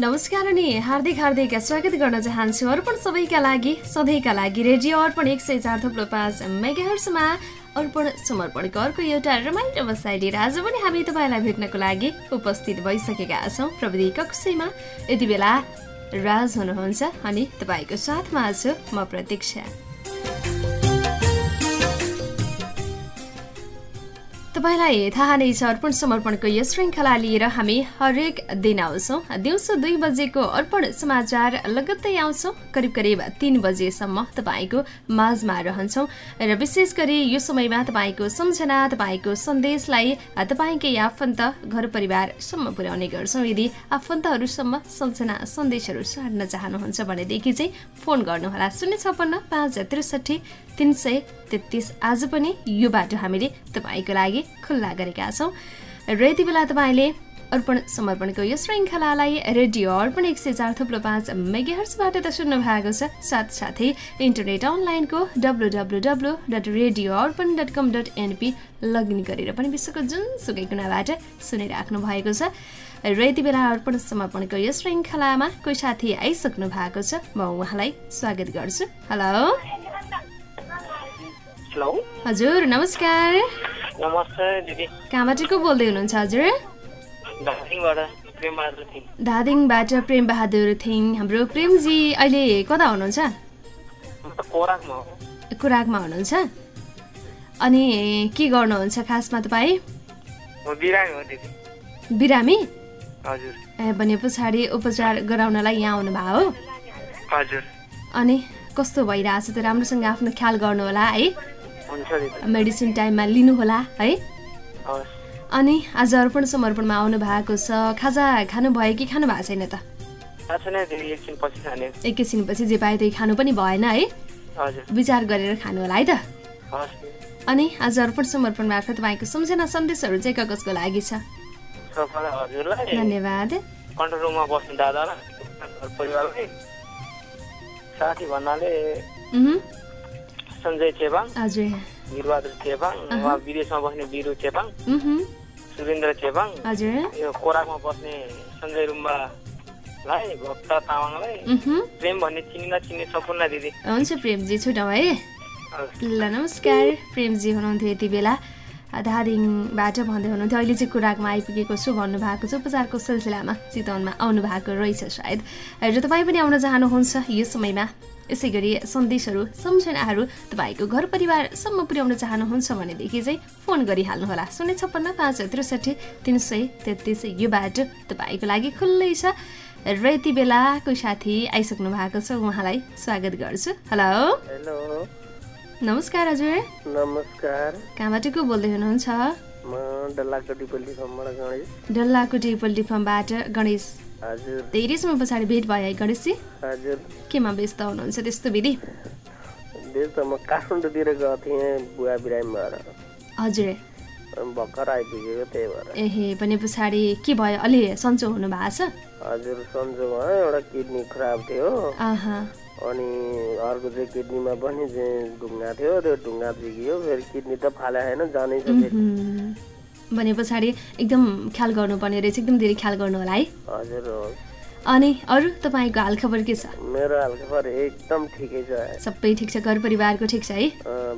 नमस्कार अनि हार्दिक हार्दिक स्वागत गर्न चाहन्छु अर्पण सबैका लागि सधैँका लागि रेडियो अर्पण एक सय चार थप्लो पाँच मेगाहर्समा अर्पण समर्पणको अर्को एउटा रमाइलो बसाइ लिएर आज पनि हामी तपाईँलाई भेट्नको लागि उपस्थित भइसकेका छौँ प्रविधि कक्षमा। यति बेला राज हुनुहुन्छ अनि तपाईँको साथमा छु म प्रतीक्षा। तपाईँलाई थाहा नै छ अर्पण समर्पणको यो श्रृङ्खला लिएर हामी हरेक दिन आउँछौँ। दिउँसो दुई बजेको अर्पण समाचार लगत्तै आउँछौँ। करिब करिब तिन बजेसम्म तपाईँको माझमा रहन्छौँ। र विशेष गरी यो समयमा तपाईँको सम्झना तपाईँको सन्देशलाई तपाईँकै आफन्त घर परिवारसम्म पुर्याउने गर्छौँ। यदि आफन्तहरूसम्म सम्झना सन्देशहरू सार्न चाहनुहुन्छ भनेदेखि चाहिँ फोन गर्नुहोला। शून्य छप्पन्न पाँच त्रिसठी तिन सय तेत्तिस। आज पनि यो बाटो हामीले तपाईँको लागि खुल्ला गरेका छौँ। र यति बेला तपाईँले अर्पण समर्पणको यो श्रृङ्खलालाई रेडियो अर्पण एक सय चार थुप्रो पाँच मेगाहर्सबाट त सुन्नु भएको छ। साथसाथै इन्टरनेट अनलाइनको W W W dot radio Arpan dot com dot NP login गरेर पनि विश्वको जुनसुकै कुनाबाट सुनिराख्नु भएको छ। र यति बेला अर्पण समर्पणको यो श्रृङ्खलामा कोही साथी आइसक्नु भएको छ। म उहाँलाई स्वागत गर्छु। हेलो। हेलो। हजुर नमस्कार। नमस्ते दिदी। कहाँबाट को बोल्दै हुनुहुन्छ हजुर? धादिङबाट प्रेम बहादुर थिङ। हाम्रो प्रेमजी अहिले कता हुनुहुन्छ? कोराकमा हो। हुनुहुन्छ? अनि के गर्नुहुन्छ खासमा तपाईँ? बिरामी हो ए भने पछाडि उपचार गराउनलाई यहाँ आउनुभयो हो? हजुर। अनि कस्तो भइरहेछ त राम्रोसँग आफ्नो ख्याल गर्नुहोला है। हुन्छ दिदी मेडिसिन टाइममा लिनुहोला है? अनि आज अर्पण समर्पणमा आउनु भएको छ खाजा खानुभयो कि खानु भएको छैन त? एकैछिनपछि जे पाए त्यही खानु पनि भएन है? विचार गरेर खानु होला है त? अनि आज अर्पण समर्पण मार्फत तपाईँको सम्झना सन्देशहरू चाहिँ कगजको लागि छ। धन्यवाद। कन्ट्रोल रुममा बस्ने दादालाई घर परिवारलाई। साथी भन्नाले सञ्जय चेपाङ हजुर वीरबहादुर चेपाङ उहाँ विदेशमा बस्ने बिरु चेपाङ सुरेन्द्र चेपाङ यो कोराकमा बस्ने सञ्जय रुम्बालाई भक्त तामाङलाई प्रेम भन्ने चिनिला चिन्ने सम्पूर्ण दिदी। हुन्छ प्रेमजी छुटाउँ है ल नमस्कार। प्रेमजी हुनुहुन्थ्यो यति बेला। धादिङबाट भन्दै हुनुहुन्थ्यो। अहिले चाहिँ कुराकमा आइपुगेको छु भन्नुभएको छ। उपचारको सिलसिलामा चितवनमा आउनु भएको रहेछ सायद। र तपाईँ पनि आउन चाहनुहुन्छ यो समयमा? यसै गरी सन्देशहरू सम्झनाहरू तपाईँको घर परिवारसम्म पुर्याउन चाहनुहुन्छ भनेदेखि चाहिँ फोन गरिहाल्नुहोला। शून्य छप्पन्न पाँच त्रिसठी तिन सय तेत्तिस यो बाटो तपाईँको लागि खुल्लै छ। र यति बेला कोही साथी आइसक्नु भएको छ उहाँलाई स्वागत गर्छु। हेलो। हेलो। नमस्कार हजुर। नमस्कार। कहाँबाट को बोल्दै हुनुहुन्छ? डल्लाकोटी पल्ली फर्मबाट गणेश। डल्लाकुटी पोल्ट्री फार्मबाट गणेश। हजुर। धेरै समय पछाडि भेट भयो है गणेशजी केमा व्यस्त हुनुहुन्छ त्यस्तो विधि? म काठमाडौँतिर गएको थिएँ बुवा बिरामी भएर। हजुर। भर्खर आइपुगेको त्यही भएर। एहे भने पछाडि के भयो? अलि सन्चो हुनु भएको छ? हजुर सन्जोमा एउटा किडनी खराब थियो। अनि अर्को चाहिँ किडनीमा पनि चाहिँ ढुङ्गा थियो त्यो ढुङ्गा झिकियो फेरि किडनी त फाले छैन जानै छ भने पछाडि एकदम ख्याल गर्नुपर्ने रहेछ एकदम धेरै ख्याल गर्नु होला है। हजुर हो। अनि अरू तपाईँको हालखबर के छ? मेरो हालखबर एकदम ठिकै छ। सबै ठिक छ घर परिवारको ठिक छ है?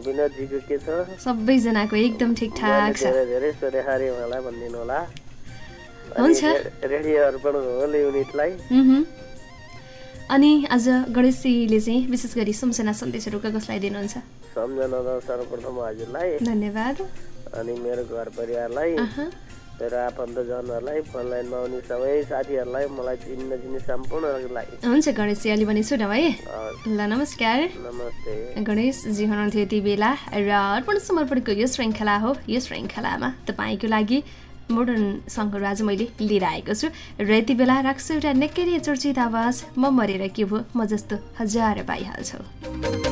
विनोदजीको के छ? सबैजनाको एकदम ठिकठाक छ। धेरै सोधेखारी उहाँलाई भनिदिनु होला। हुन्छ। रेडियो अर्पण होल युनिटलाई। अनि आज गणेशजीले चाहिँ विशेष गरी सम्झना सन्देशहरू कसलाई दिनुहुन्छ? सम्झना त सर्वप्रथम हजुरलाई। धन्यवाद। अनि मेरो घर परिवारलाई। मेरो आफन्तजनहरूलाई फोन लाइनमा आउने सबै साथीहरूलाई मलाई चिन्न चिन्ने सम्पूर्णलाई हुन्छ गणेशजी अलि भने सुनौ है। ल नमस्कार। नमस्ते। गणेशजी हुनुहुन्थ्यो यति बेला र अर्पण समर्पणको यो श्रृङ्खला हो। यो श्रृङ्खलामा तपाईँको लागि मोडर्न सङ्गहरू आज मैले लिएर आएको छु। र यति बेला राख्छु एउटा निकै नै चर्चित आवाज। म मरेर के भयो म जस्तो हजार पाइहाल्छौ।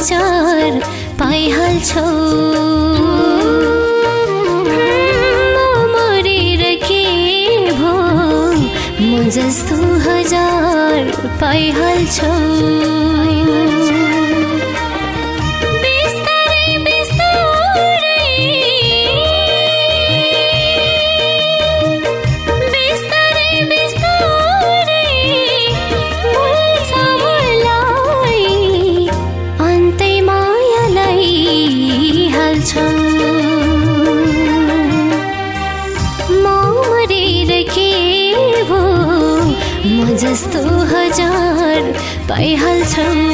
हजार पाइहाल्छौ के भो म जस्तो हजार पाइहाल्छौ हजार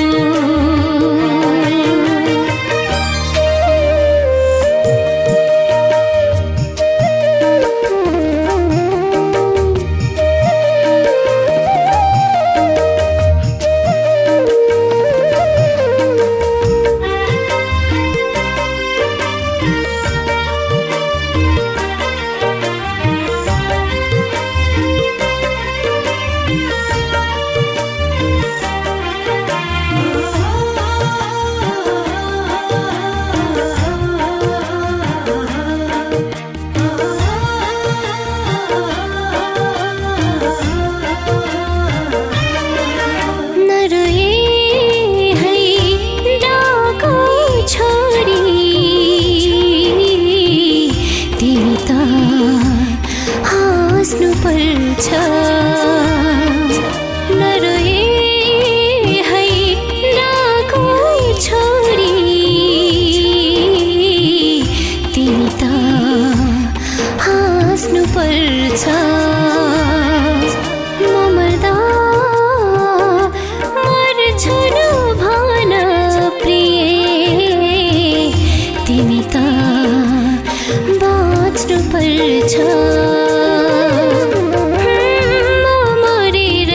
मरि र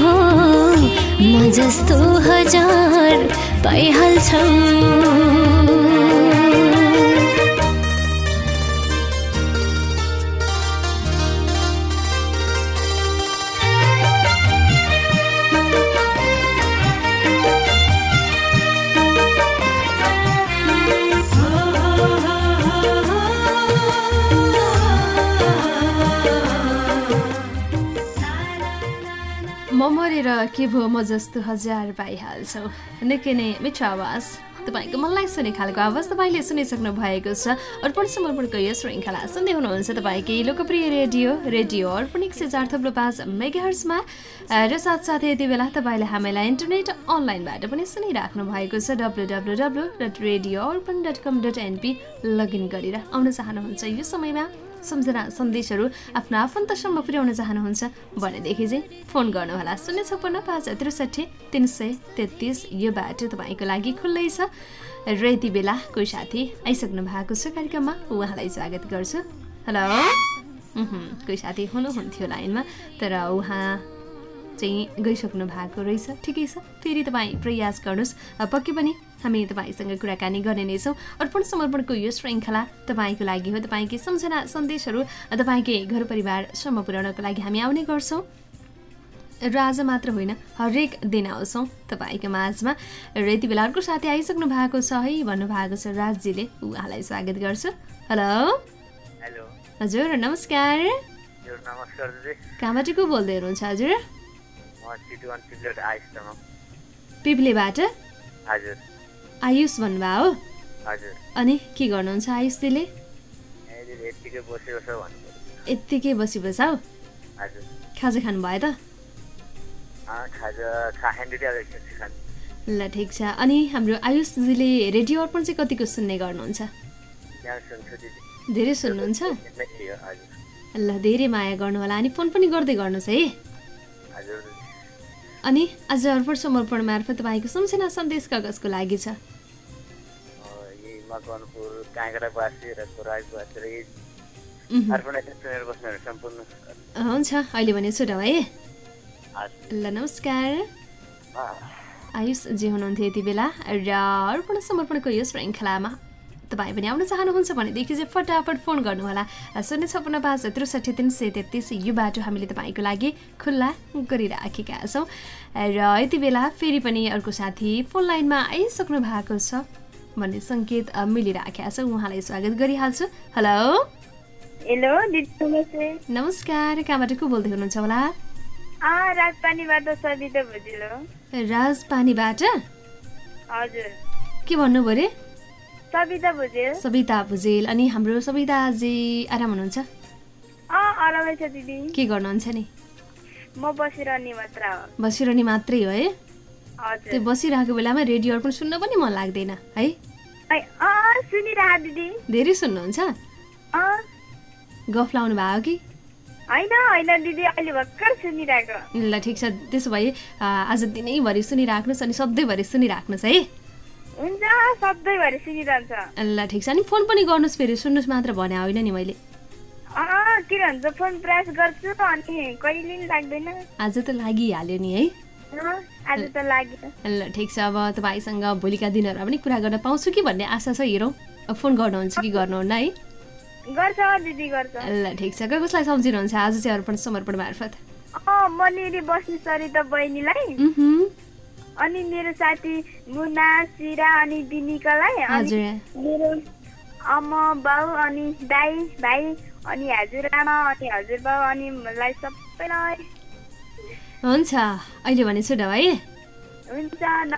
भो म जस्तो हजार पाइहाल्छौँ के भयो? म जस्तो हजार पाइहाल्छौ। निकै नै मिठो आवाज। तपाईँको मनलाई सुने खालको आवाज तपाईँले सुनिसक्नु भएको छ। अर्पण समर्पणको यो श्रृङ्खला सुन्दै हुनुहुन्छ तपाईँकै लोकप्रिय रेडियो रेडियो अर्पण एक सय चार थप्लो पाँच मेगाहर्समा र साथसाथै यति बेला तपाईँले हामीलाई इन्टरनेट अनलाइनबाट पनि सुनिराख्नु भएको छ। W W W dot radio Arpan dot com dot NP login गरेर आउन चाहनुहुन्छ यो समयमा। सम्झना सन्देशहरू आफ्नो आफन्तसम्म पुर्याउन चाहनुहुन्छ भनेदेखि चाहिँ फोन गर्नुहोला शून्य छप्पन्न पाँच त्रिसठी तिन सय तेत्तिस। यो बाटो तपाईँको लागि खुल्लै छ। र यति बेला कोही साथी आइसक्नु भएको छ कार्यक्रममा उहाँलाई स्वागत गर्छु। हेलो? कोही साथी हुनुहुन्थ्यो लाइनमा तर उहाँ चाहिँ गइसक्नु भएको रहेछ। ठिकै छ फेरि तपाईँ प्रयास गर्नुहोस्। पक्कै पनि हामी तपाईँसँग कुराकानी गर्ने नै छौँ। अर्पण समर्पणको यो श्रृङ्खला तपाईँको लागि हो। तपाईँकै सम्झना सन्देशहरू तपाईँकै घर परिवारसम्म पुर्याउनको लागि हामी आउने गर्छौँ। र आज मात्र होइन हरेक दिन आउँछौँ तपाईँको माझमा। र यति बेला अर्को साथी आइसक्नु भएको छ है भन्नुभएको छ राजजीले उहाँलाई स्वागत गर्छु। हेलो। हेलो। हजुर नमस्कार। नमस्कार कहाँबाट को बोल्दै हुनुहुन्छ हजुर? पिप्लेबाट? हजुर। आयुष भन्नुभयो हो? अनि के गर्नुहुन्छ आयुष यत्तिकै बसी बस हौ? खाजा खानुभयो त? ल ठिक छ। अनि हाम्रो आयुषजीले रेडियो अर्पण चाहिँ कतिको सुन्ने गर्नुहुन्छ? धेरै सुन्नुहुन्छ? ल धेरै माया गर्नु होला। अनि फोन पनि गर्दै गर्नुहोस् है। अनि आज अर्पण समर्पण मार्फत तपाईँको सम्झना सन्देश कागजको लागि छ। हुन्छ अहिले भने छुटाउ है ल नमस्कार। आयुष जे हुनुहुन्थ्यो यति बेला र अर्पण समर्पणको यो श्रृङ्खलामा। तपाईँ पनि आउन चाहनुहुन्छ भनेदेखि चाहिँ फटाफट फोन गर्नुहोला। शून्य छपन्न पाँच त्रिसठी तिन सय तेत्तिस यो बाटो हामीले तपाईँको लागि खुल्ला गरिराखेका छौँ। र यति बेला फेरि पनि अर्को साथी फोन लाइनमा आइसक्नु भएको छ भन्ने सङ्केत मिलिराखेका छ। उहाँलाई स्वागत गरिहाल्छु। हेलो? हेलो नमस्कार कहाँबाट को बोल्दै हुनुहुन्छ होला? राजपानीबाट के भन्नुभयो अरे सविता भुजेल। सविता भुजेल अनि हाम्रो सविताजी आराम हुनुहुन्छ? के गर्नुहुन्छ नि? म बसिरहने मात्र हो। हो त्यो बसिरहेको बेलामा रेडियो अर्पण सुन्न पनि मन लाग्दैन है? धेरै सुन्नुहुन्छ? गफ लाउनु भएको कि? ल ठिक छ त्यसो भए आज दिनैभरि सुनिराख्नुहोस् अनि सधैँभरि सुनिराख्नुहोस् है? हुन्छ सधैँभरि सुनिरहन्छ। ल ठिक छ। अनि फोन पनि गर्नुहोस् फेरि सुन्नुहोस् मात्र भने होइन नि मैले। के भन्छ फोन प्रयास गर्छु अनि कहिले नि लाग्दैन। आज त लागिहाल्यो नि है। आज त लाग्यो। ल ठिक छ। अब तपाईँसँग भोलिका दिनहरूमा पनि कुरा गर्न पाउँछु कि भन्ने आशा छ हेरौँ। फोन गर्नुहुन्छ कि गर्नुहुन्न है। गर्छ दिदी गर्छ। ल ठिक छ। कसलाई सम्झिनुहुन्छ? आज चाहिँ अर्पण समर्पण मार्फत। मनेरी बस्ने सरिता बहिनीलाई। उहुँ, अनि मेरो साथी मुना सिरा अनि दिनिकालाई अनि मेरो आमा बाउ अनि दाई भाइ अनि हजुरआमा अनि हजुरबाउ अनि मलाई सबैलाई हुन्छ। अहिले भने छु है नमस्कार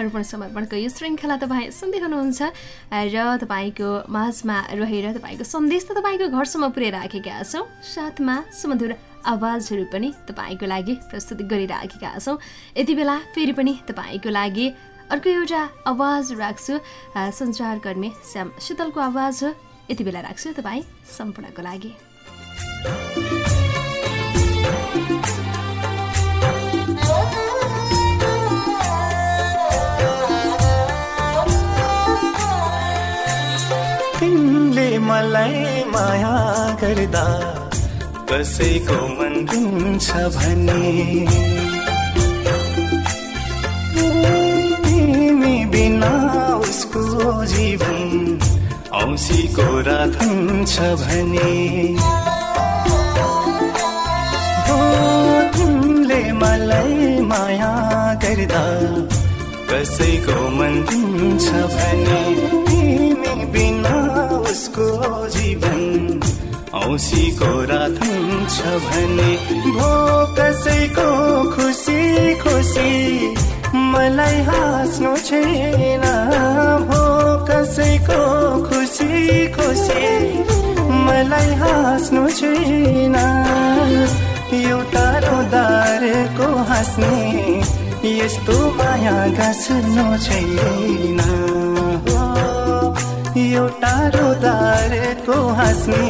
अर्पण समर्पणको यो श्रृङ्खला तपाईँ सुन्दै हुनुहुन्छ र तपाईँको माझमा रहेर तपाईँको सन्देश त तपाईँको घरसम्म पुर्याइराखेका छौँ। साथमा सुमधुर आवाजहरू पनि तपाईँको लागि प्रस्तुत गरिराखेका छौँ। यति बेला फेरि पनि तपाईँको लागि अर्को एउटा आवाज राख्छु। सञ्चारकर्मी श्याम शीतलको आवाज हो। यति बेला राख्छु तपाईँ सम्पूर्णको लागि। मलाई माया गर्दा कसैको मन रुन्छ भने। तिमी बिना उसको जीवन औँसीको रात हुन्छ भने। तिमीले मलाई माया गर्दा कसैको मन रुन्छ भने तिमी बिना उसको जीवन औँसीको रात हुन्छ भने भो कसैको खुसी खुसी मलाई हाँस्नु छैन। भो कसैको खुसी खुसी मलाई हाँस्नु छैन। एउटा रोदारको हाँस्ने यस्तो माया गाँच्नु छैन। एउटा रोदारको हाँस्ने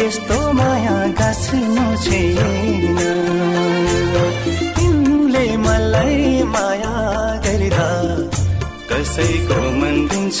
यस्तो माया गाँच्नु छैन। तिमीले मलाई माया गर्दा कसैको मन दिन्छ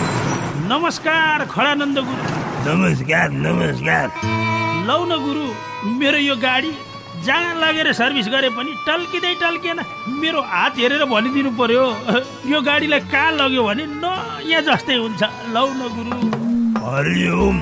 नमस्कार खडानन्द गुरु। नमस्कार नमस्कार। लौ न गुरु मेरो यो गाडी जहाँ लगेर सर्भिस गरे पनि टल्किँदै टल्किएन। मेरो हात हेरेर भनिदिनु पर्यो यो गाडीलाई कहाँ लग्यो भने नयाँ जस्तै हुन्छ। लौ न गुरु। हरिओम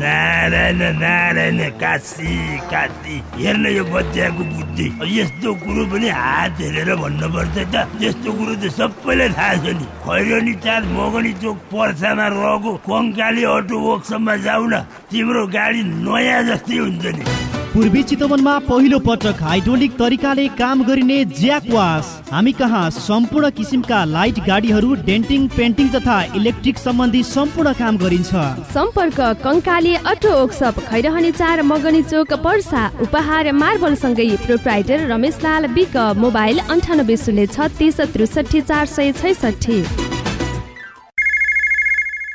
नारायण काशी काशी हेर्न यो बच्चाको बुद्धि यस्तो कुरो पनि हात हेरेर भन्नुपर्छ त यस्तो कुरो त सबैलाई थाहा छ नि खैरनी चार मगनी चोक पर्सामा रहेको कङ्काली अटो वर्कसपमा जाऊ न तिम्रो गाडी नयाँ जस्तै हुन्छ नि पूर्वी चितवनमा पहिलो पटक हाइड्रोलिक तरिकाले काम गरिने ज्याकवास हामी कहाँ सम्पूर्ण किसिमका लाइट गाडीहरू डेन्टिङ पेन्टिङ तथा इलेक्ट्रिक सम्बन्धी सम्पूर्ण काम गरिन्छ। सम्पर्क कंकाली अटो ओक्सप खैरहनी चार मगनी चोक पर्सा उपहार मार्बल सँगै प्रोप्राइटर रमेश लाल बिक मोबाइल अन्ठानब्बे शून्य छत्तिस त्रिसठी चार सय छैसठी।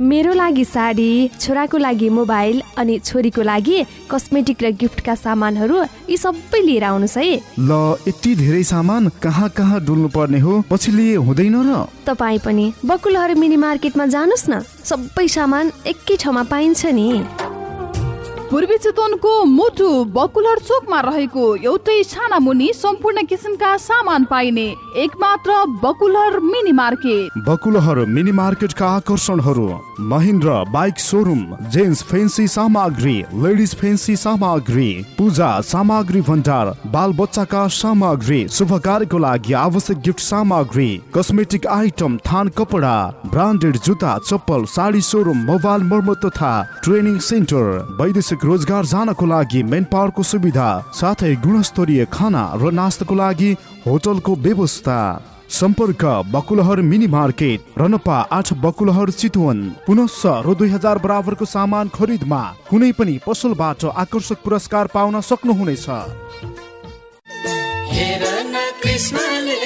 मेरो लागि साडी छोराको लागि मोबाइल अनि छोरीको लागि कस्मेटिक र गिफ्टका सामानहरू यी सबै लिएर आउनुहोस् है। ल यति धेरै सामान कहाँ कहाँ डुल्नु पर्ने हो? पछि लिए हुँदैन र। तपाईँ पनि बकुलहर मिनी मार्केटमा जानुहोस् न। सबै सामान एकै ठाउँमा पाइन्छ नि। पूर्वी चितवनको मोटु बकुलर चोकमा रहेको एउटै छाना मुनि सम्पूर्ण किसिमका सामान पाइने एक मात्र Bakular mini market. Bakulahar mini मार्केटका आकर्षणहरू Mahindra bike showroom gents fancy सामग्री लेडिज फेन्सी सामग्री पूजा सामग्री भण्डार बाल बच्चाका सामग्री शुभ कार्यको लागि आवश्यक गिफ्ट सामग्री कस्मेटिक आइटम थान कपडा ब्रान्डेड जुत्ता चप्पल साडी सोरुम मोबाइल मर्मत तथा ट्रेनिङ सेन्टर वैदेशिक रोजगार जानको लागि मेन पावरको सुविधा साथै गुणस्तरीय खाना र नास्ताको लागि होटलको व्यवस्था। सम्पर्क बकुलहर मिनी मार्केट रनपा आठ बकुलहर चितवन। पुनश रु दुई हजार बराबरको सामान खरिदमा कुनै पनि पसलबाट आकर्षक पुरस्कार पाउन सक्नुहुनेछ। कृष्णले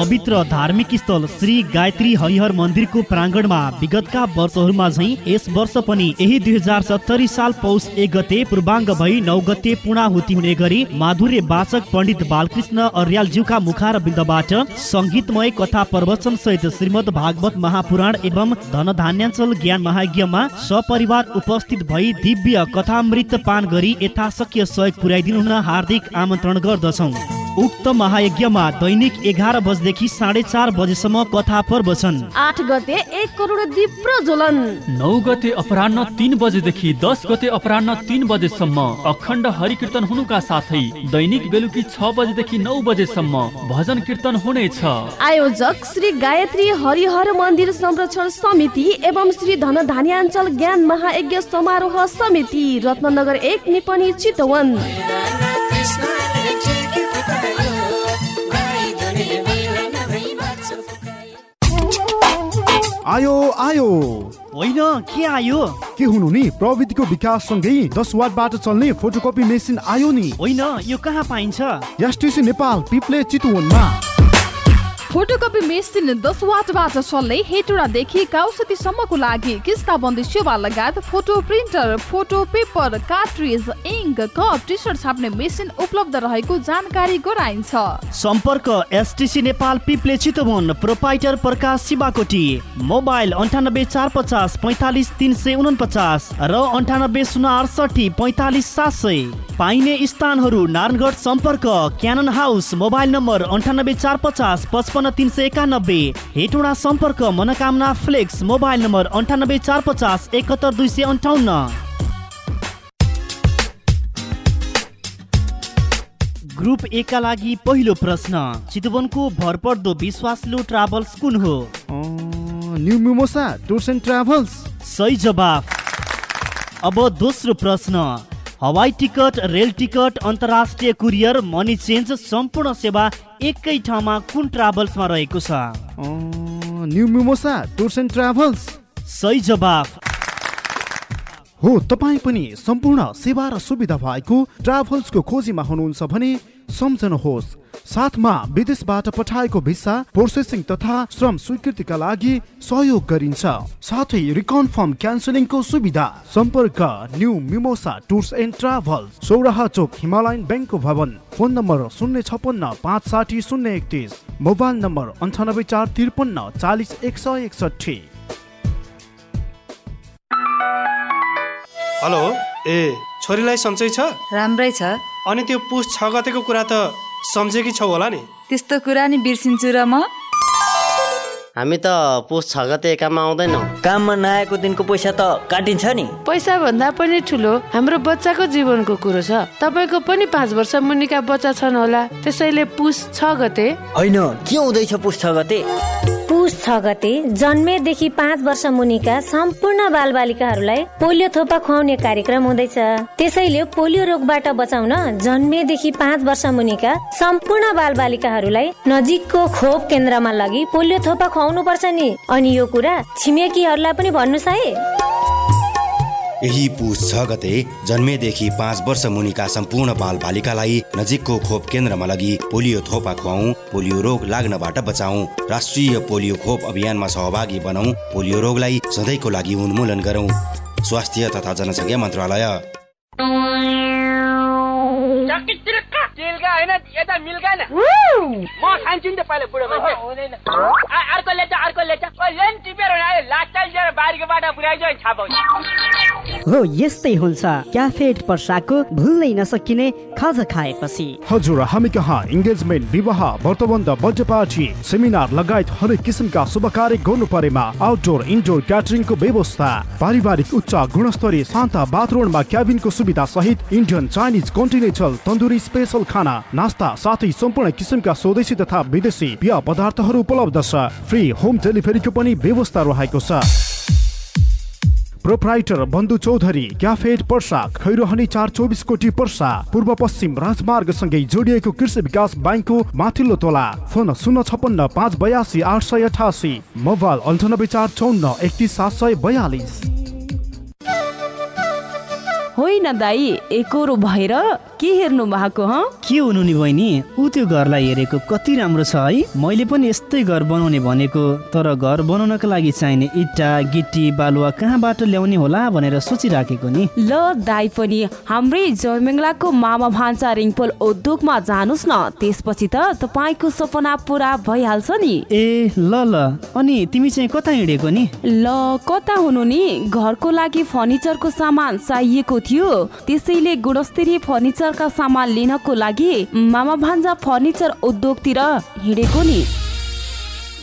पवित्र धार्मिक स्थल श्री गायत्री हरिहर मन्दिरको प्राङ्गणमा विगतका वर्षहरूमा झै यस वर्ष पनि यही दुई हजार सत्तरी साल पौष एक गते पूर्वाङ्ग भई नौ गते पूर्णाहुति हुने गरी माधुर्य वाचक पण्डित बालकृष्ण अर्यालज्यूका मुखार बिन्दबाट सङ्गीतमय कथा प्रवचन सहित श्रीमद् भागवत महापुराण एवं धनधान्याञ्चल ज्ञान महायज्ञमा सपरिवार उपस्थित भई दिव्य कथामृत पान गरी यथाशक्य सहयोग पुर्याइदिनु हुन हार्दिक आमन्त्रण गर्दछौँ। उक्त महायज्ञमा दैनिक एघार बजेदेखि साढे चार बजेसम्म कथा प्रवचन आठ गते एक करोड दीप प्रज्वलन नौ गते अपरान्न तिन बजेदेखि दस गते अपरान्न तिन बजेसम्म अखण्ड हरिकीर्तन हुनुका साथै दैनिक बेलुकी छ बजेदेखि नौ बजेसम्म भजन कीर्तन हुनेछ। आयोजक श्री गायत्री हरिहर मन्दिर संरक्षण समिति एवं श्री धन धान्याञ्चल ज्ञान महायज्ञ समारोह समिति रत्ननगर एक निपनी चितवन। आयो आयो। होइन के आयो? के हुनु नि? प्रविधिको विकाससँगै दस वाटबाट चल्ने फोटोकपी मेसिन आयो नि। होइन यो कहाँ पाइन्छ? एसटिसी नेपाल पिप्ले चितवनमा। फोटोकपी मेसिन दस वाटबाट चल्ने हेटुडादेखि काउसतीसम्मको लागि किस्ताबन्दी सेवा लगायत photo printer photo paper cartridge ink cup T shirt छाप्ने मेसिन उपलब्ध रहेको जानकारी गराइन्छ। सम्पर्क STC Nepal Piple Chitwan proprietor Prakash Shivakoti mobile अन्ठानब्बे चार पचास पैँतालिस तिन सय उनपचास र अन्ठानब्बे शून्य अडसठी पैँतालिस सात सय। पाइने स्थानहरू नारायणगढ सम्पर्क क्यानन हाउस मोबाइल नम्बर अन्ठानब्बे चार पचास पचपन्न तिन सय एकानब्बे हेटोडा सम्पर्क मनोकामना फ्लेक्स मोबाइल नम्बर अन्ठानब्बे चार पचास एकहत्तर दुई सय अन्ठाउन्न। ग्रुप ए का लागि पहिलो प्रश्न चितवनको भरपर्दो विश्वासलो ट्राभल्स कुन हो? New Mimosa tours and travels. सही जवाफ। अब दोस्रो प्रश्न हवाई टिकट रेल टिकट अन्तर्राष्ट्रिय कुरियर मनी चेन्ज सम्पूर्ण सेवा एकै ठाउँमा कुन ट्राभल्समा रहेको छ? New Mimosa tours and travels सही जवाफ। हो तपाईँ पनि सम्पूर्ण सेवा र सुविधा भएको ट्राभल्सको खोजीमा हुनुहुन्छ भने सम्झनुहोस् साथमा विदेशबाट पठाएको भिसा प्रोसेसिङ तथा श्रम स्वीकृतिका लागि सहयोग गरिन्छ। साथै रिकन्फर्म क्यान्सलिङको सुविधा। सम्पर्क new Mimosa tours and travels Sauraha Chowk Himalayan ब्याङ्कको भवन। फोन नम्बर शून्य छपन्न पाँच साठी शून्य एकतिस। मोबाइल नम्बर अन्ठानब्बे चार त्रिपन्न चालिस एक सय एकसठी हेलो ए छोरीलाई सन्चै छ? राम्रै छ। अनि त्यो पुस छ गतेको कुरा त सम्झेकी छौ होला नि। त्यस्तो कुरा नि बिर्सिन्छु र म। हामी त पुस छ गते काममा आउँदैनौँ। काममा नआएको दिनको पैसा त काटिन्छ नि। पैसा भन्दा पनि ठुलो हाम्रो बच्चाको जीवनको कुरो छ। तपाईँको पनि पाँच वर्ष मुनिका बच्चा छन् होला। त्यसैले पुस छ गते। होइन के हुँदैछ पुस छ गते? पुस छ गते जन्मेदेखि पाँच वर्ष मुनिका सम्पूर्ण बालबालिकाहरूलाई पोलियो थोपा खुवाउने कार्यक्रम हुँदैछ। त्यसैले पोलियो रोगबाट बचाउन जन्मेदेखि पाँच वर्ष मुनिका सम्पूर्ण बालबालिकाहरूलाई नजिकको खोप केन्द्रमा लगी पोलियो थोपा खुवाउनु पर्छ नि। अनि यो कुरा छिमेकीहरूलाई पनि भन्नुहोस् है। यही पुस छ गते जन्मेदेखि पाँच वर्ष मुनिका सम्पूर्ण बाल बालिकालाई नजिकको खोप केन्द्रमा लगी पोलियो थोपा खुवाउ पोलियो रोग लाग्नबाट बचाउ राष्ट्रिय पोलियो खोप अभियानमा सहभागी बनाऊ पोलियो रोगलाई सधैँको लागि उन्मूलन गरौँ। स्वास्थ्य तथा जनसङ्ख्या मन्त्रालय। चिल्का। होइन यता मिल्का न म खान्छु नि त पहिला बुढो मान्छे हुँदैन। अर्को लेचा अर्को लेचा लेन टिपेर आयो। लाचाल लिएर बारीको बाटो पुऱ्याइदियो छापाउँछ। हो यस्तै हुन्छ। क्याफेट पर्साको भुल्नै नसकिने खाजा खाएपछि। हजुर हामी कहाँ? इङ्गेजमेन्ट विवाह व्रतबन्ध बर्थडे पार्टी सेमिनार लगायत हरेक किसिमका शुभ कार्य गर्नु परेमा आउटडोर इन्डोर क्याटरिङको व्यवस्था पारिवारिक उच्च गुणस्तरीय शान्त बाथरुममा क्याबिनको सुविधा सहित Indian Chinese continental tandoori special खाना नास्ता साथै सम्पूर्ण किसिमका स्वदेशी तथा विदेशी पेय पदार्थहरू उपलब्ध छ। फ्री होम डेलिभरीको पनि व्यवस्था रहेको छ। प्रोप्राइटर बन्धु चौधरी क्याफेट पर्सा खैरोहनी चार चौबिस कोटी पर्सा पूर्व पश्चिम राजमार्गसँगै जोडिएको कृषि विकास ब्याङ्कको माथिल्लो तोला। फोन शून्य छपन्न पाँच बयासी आठ सय अठासी। मोबाइल अन्ठानब्बे चार चौन्न एकतिस सात सय बयालिस। होइन दाई एकरो भएर के हेर्नु भएको ह? के हुनु नि बहिनी? ऊ त्यो घरलाई हेरेको कति राम्रो छ है। मैले पनि यस्तै घर बनाउने भनेको तर घर बनाउनका लागि चाहिने इट्टा गिटी बालुवा कहाँबाट ल्याउने होला भनेर सोचिराखेको नि। ल दाई पनि हाम्रै जयमङ्गलाको मामा भान्सा रिङपोल उद्योगमा जानुस् न। त्यसपछि त तपाईँको सपना पुरा भइहाल्छ नि। ए ल ल। अनि तिमी चाहिँ कता हिँडेको नि? ल कता हुनु नि? घरको लागि फर्निचरको सामान चाहिएको थियो। त्यसैले गुणस्तरीय फर्निचरका सामान लिनको लागि मामा भान्जा फर्निचर उद्योगतिर हिँडेको नि।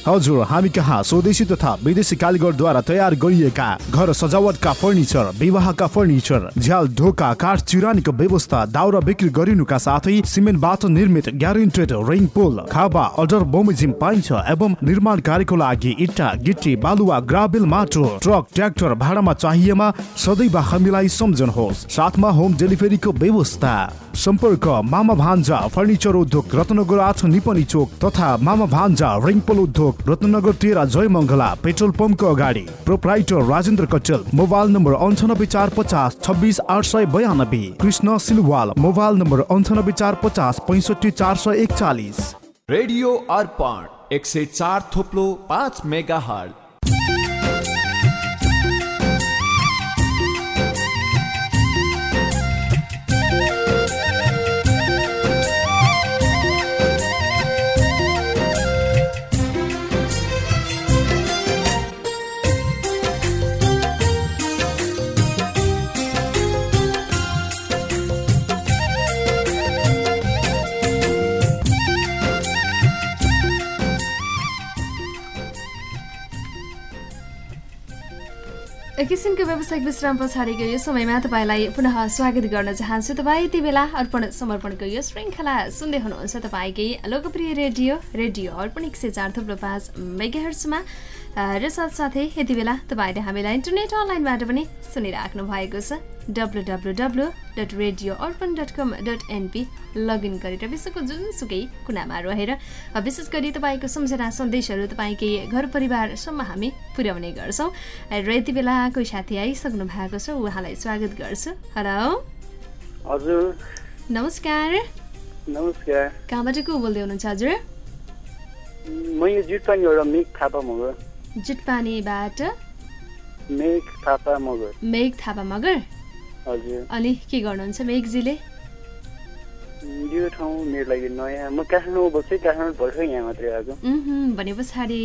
हजुर हामी कहाँ? स्वदेशी तथा विदेशी कालीगरद्वारा तयार गरिएका घर सजावटका फर्निचर विवाहका फर्निचर झ्याल ढोका काठ चिरानीको व्यवस्था दाउरा बिक्री गरिनुका साथै सिमेन्टबाट निर्मित ग्यारेन्टेड रिङ पोल खाबा अडर बोमिजिम पाइन्छ एवं निर्माण कार्यको लागि इट्टा गिट्टी बालुवा ग्राबेल माटो ट्रक ट्र्याक्टर भाडामा चाहिएमा सदैव हामीलाई सम्झनुहोस्। साथमा होम डेलिभरीको व्यवस्था। सम्पर्क मामा भान्जा फर्निचर उद्योग रत्नगर आठ निपनी चोक तथा मामा भान्जा रिङपल उद्योग रत्नगर तेह्र जय मङ्गला पेट्रोल पम्पको अगाडि। प्रोपराइटर राजेन्द्र कटेल मोबाइल नम्बर अन्ठानब्बे चार पचास छब्बिस आठ सय बयानब्बे। कृष्ण सिलवाल मोबाइल नम्बर अन्ठानब्बे चार पचास पैँसठी चार सय एकचालिस। रेडियो अर्पण एक सय चार थोप्लो पाँच मेगा हट किसिमको व्यावसायिक विश्राम पछाडिको यो समयमा तपाईँलाई पुनः स्वागत गर्न चाहन्छु। तपाईँ यति बेला अर्पण समर्पणको यो श्रृङ्खला सुन्दै हुनुहुन्छ तपाईँकै लोकप्रिय रेडियो रेडियो अर्पण एक सय चार थुप्रो पाँच मेगाहर्समा र साथसाथै यति बेला तपाईँले हामीलाई इन्टरनेट अनलाइनबाट पनि सुनिराख्नु भएको छ। W W W dot radio Arpan dot com dot NP login गरेर विश्वको जुनसुकै कुनामा रहेर विशेष गरी तपाईँको सम्झना सन्देशहरू तपाईँकै घर परिवारसम्म हामी पुर्याउने गर्छौँ। र यति बेला कोही साथी आइसक्नु भएको छ उहाँलाई स्वागत गर्छु। हेलो। हजुर। नमस्कार। नमस्कार। कहाँबाट को बोल्दै हुनुहुन्छ हजुर? म यो जुटपानीबाट थापा मगर जुटपानीबाट मेघ थापा मगर। मेघ थापा मगर? हजुर। अनि के गर्नुहुन्छ मेघजीले? यो ठाउँ मेरो लागि नयाँ। म काठमाडौँ बस्छु काठमाडौँ भर्खर यहाँ मात्रै आएको भने पछाडि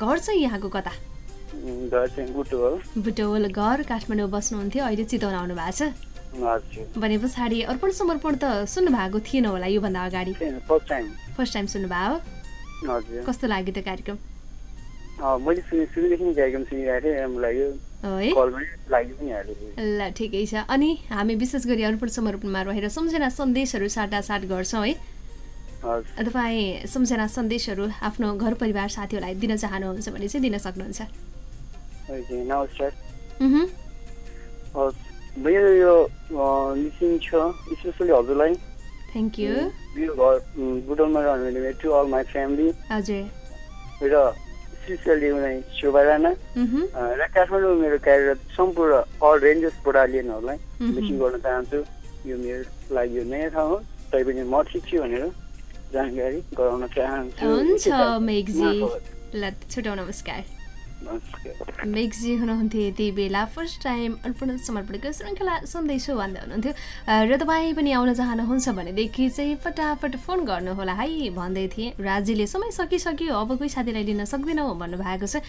घर चाहिँ यहाँको कता? घर चाहिँ बुटोल बुटौल घर काठमाडौँ बस्नुहुन्थ्यो अहिले चितवन आउनु भएको छ भने पछाडि अर्पण समर्पण त सुन्नु भएको थिएन होला योभन्दा अगाडि। फर्स्ट टाइम सुन्नुभयो। कस्तो लाग्यो त्यो कार्यक्रम? मैले कार्यक्रम सुनिरहेको थिएँ राम्रो लाग्यो। ल ठिकै छ। अनि हामी विशेष गरी अर्पण समर्पणमा रहेर सम्झना सन्देशहरू साटासाट गर्छौँ है? तपाईँ सम्झना सन्देशहरू आफ्नो घर परिवार साथीहरूलाई दिन चाहनुहुन्छ भने चाहिँ दिन सक्नुहुन्छ। मेरो यो अँ, मिसिङ छ स्पेसली हजुरलाई। थ्याङ्क यू मेरो घर उम्, बुटोलमा रहनुहुने टु अल माई फ्यामिली हजुर। र स्पेसली उनी शोभा राणा र काठमाडौँ मेरो कार्यरत सम्पूर्ण अल रेन्जर्स बटालियनहरूलाई मह्म। मिसिङ गर्न चाहन्छु यो मेरो लागि यो नयाँ ठाउँ हो। तैपनि म ठिक छु भनेर जानकारी गराउन चाहन्छु। हुन्छ मेघजी। ल छुटाउ नमस्कार। मेघजी हुनुहुन्थ्यो यति बेला। फर्स्ट टाइम अर्पण समर्पणको श्रृङ्खला सुन्दैछु भन्दै हुनुहुन्थ्यो। र तपाईँ पनि आउन चाहनुहुन्छ भनेदेखि चाहिँ फटाफट फोन गर्नुहोला है भन्दै थिएँ। राजीले समय सकिसक्यो अब कोही साथीलाई लिन सक्दैनौ भन्नुभएको छ।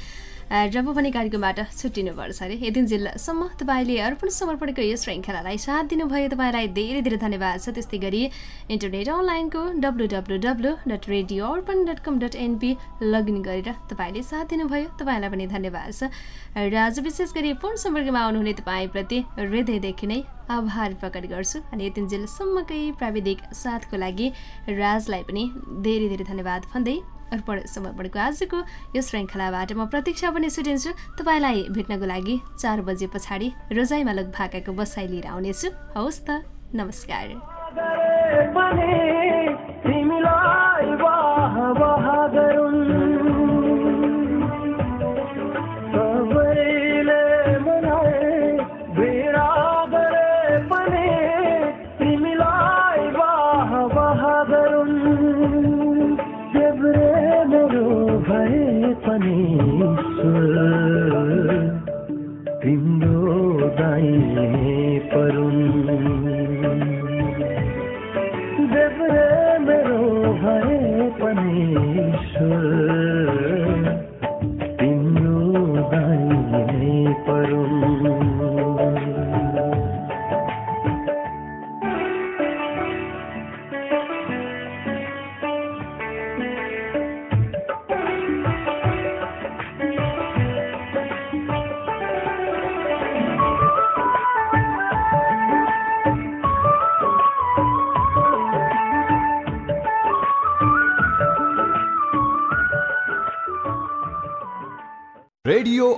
र पनि कार्यक्रमबाट छुट्टिनुपर्छ अरे। यतिन्जेलसम्म तपाईँले अर्पण समर्पणको यो श्रृङ्खलालाई साथ दिनुभयो। तपाईँलाई धेरै धेरै धन्यवाद छ। त्यस्तै गरी इन्टरनेट अनलाइनको W W W dot radio Arpan dot com dot NP login गरेर तपाईँले साथ दिनुभयो। तपाईँलाई पनि धन्यवाद छ। र आज विशेष गरी फोन सम्पर्कमा आउनुहुने तपाईँप्रति हृदयदेखि नै आभार प्रकट गर्छु अनि यतिन्जेलसम्मकै प्राविधिक साथको लागि राजलाई पनि धेरै धेरै धन्यवाद भन्दै अर्पण समर्पणको आजको यो श्रृङ्खलाबाट म प्रतीक्षा पनि छुटिन्छु तपाईँलाई भेट्नको लागि चार बजे पछाडि रोजाइमा लग भाकाको बसाइ लिएर आउनेछु। हवस् त नमस्कार। भए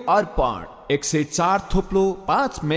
अर्पण एक से चार थोपलो पाँच पाँच